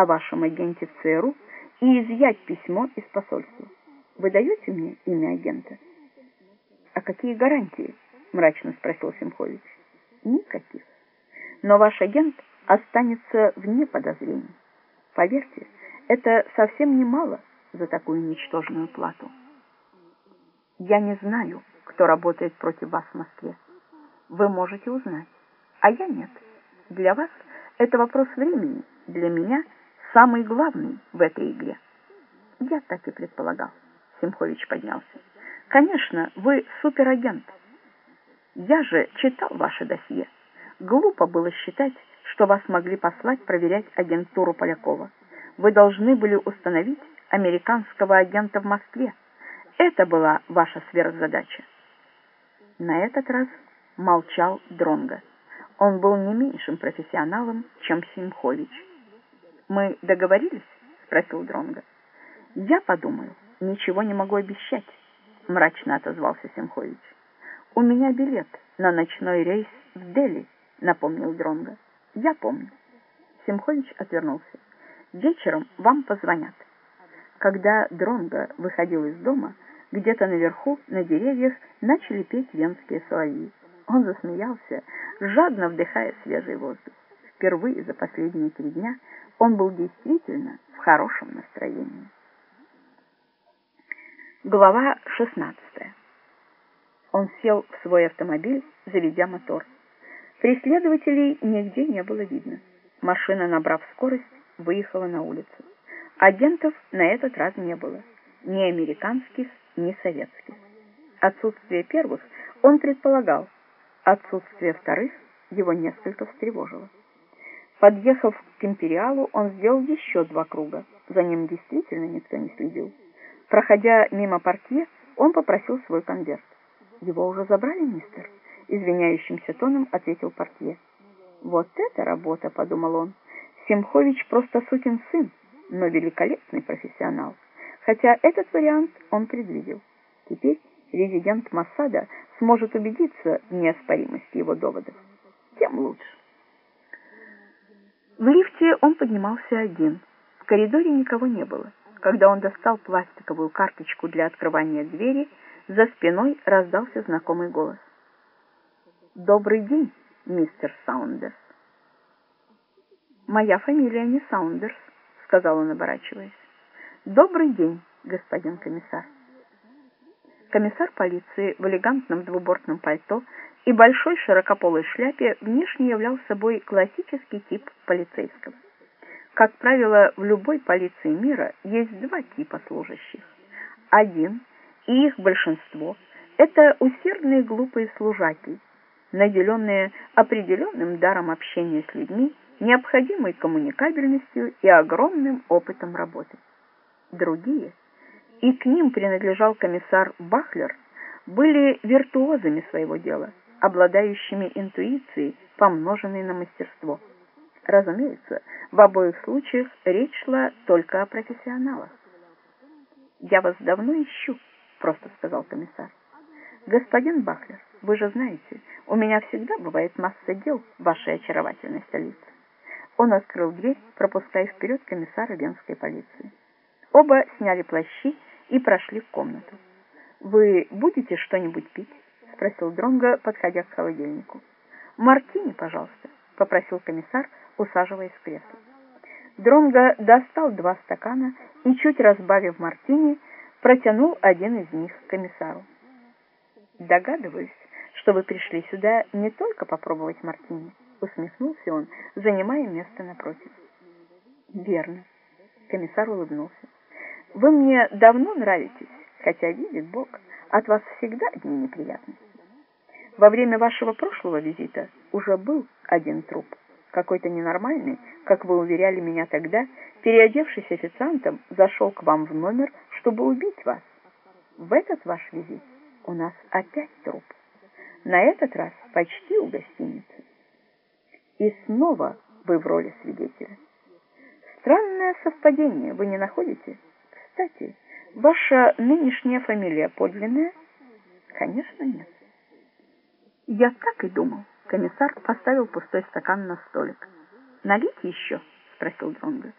о вашем агенте в ЦРУ и изъять письмо из посольства. Вы даете мне имя агента? А какие гарантии? мрачно спросил Семхович. Никаких. Но ваш агент останется вне подозрений. Поверьте, это совсем немало за такую ничтожную плату. Я не знаю, кто работает против вас в Москве. Вы можете узнать, а я нет. Для вас это вопрос времени, для меня самый главный в этой игре. Я так и предполагал. Семхович поднялся. Конечно, вы суперагент. Я же читал ваше досье. Глупо было считать, что вас могли послать проверять агентуру Полякова. Вы должны были установить американского агента в Москве. Это была ваша сверхзадача. На этот раз молчал Дронга. Он был не меньшим профессионалом, чем Симхович. «Мы договорились?» — спросил Дронга. «Я подумаю, ничего не могу обещать», — мрачно отозвался Симхович. «У меня билет на ночной рейс в Дели», — напомнил Дронга. «Я помню». Симхович отвернулся. «Вечером вам позвонят». Когда Дронга выходил из дома, где-то наверху, на деревьях, начали петь венские соловьи. Он засмеялся, жадно вдыхая свежий воздух. Впервые за последние три дня он был действительно в хорошем настроении. Глава 16. Он сел в свой автомобиль, заведя мотор. Преследователей нигде не было видно. Машина, набрав скорость, выехала на улицу. Агентов на этот раз не было, ни американских, ни советских. Отсутствие первых он предполагал, отсутствие вторых его несколько встревожило. Подъехав к Империалу, он сделал еще два круга. За ним действительно никто не следил. Проходя мимо портье, он попросил свой конверт. «Его уже забрали, мистер?» Извиняющимся тоном ответил портье. «Вот это работа!» — подумал он. «Семхович просто сукин сын, но великолепный профессионал. Хотя этот вариант он предвидел. Теперь резидент Массада сможет убедиться в неоспоримости его доводов. Тем лучше. В лифте он поднимался один. В коридоре никого не было. Когда он достал пластиковую карточку для открывания двери, за спиной раздался знакомый голос. «Добрый день, мистер Саундерс». «Моя фамилия не Саундерс», — сказал он, оборачиваясь. «Добрый день, господин комиссар». Комиссар полиции в элегантном двубортном пальто и большой широкополой шляпе внешне являл собой классический тип полицейского. Как правило, в любой полиции мира есть два типа служащих. Один, и их большинство, это усердные глупые служаки, наделенные определенным даром общения с людьми, необходимой коммуникабельностью и огромным опытом работы. Другие, и к ним принадлежал комиссар Бахлер, были виртуозами своего дела, обладающими интуицией, помноженной на мастерство. Разумеется, в обоих случаях речь шла только о профессионалах. «Я вас давно ищу», — просто сказал комиссар. «Господин Бахлер, вы же знаете, у меня всегда бывает масса дел в вашей очаровательной столице». Он открыл дверь, пропуская вперед комиссара венской полиции. Оба сняли плащи и прошли в комнату. «Вы будете что-нибудь пить?» — спросил Дронго, подходя к холодильнику. «Мартини, пожалуйста», — попросил комиссар, усаживаясь в кресло. Дронго достал два стакана и, чуть разбавив мартини, протянул один из них комиссару. «Догадываюсь, что вы пришли сюда не только попробовать мартини», — усмехнулся он, занимая место напротив. «Верно», — комиссар улыбнулся. Вы мне давно нравитесь, хотя, видит Бог, от вас всегда одни неприятности. Во время вашего прошлого визита уже был один труп, какой-то ненормальный, как вы уверяли меня тогда, переодевшись официантом, зашел к вам в номер, чтобы убить вас. В этот ваш визит у нас опять труп. На этот раз почти у гостиницы. И снова вы в роли свидетеля. Странное совпадение, вы не находите? Кстати, ваша нынешняя фамилия подлинная? Конечно, нет. Я так и думал. Комиссар поставил пустой стакан на столик. Налить еще? Спросил Дронго.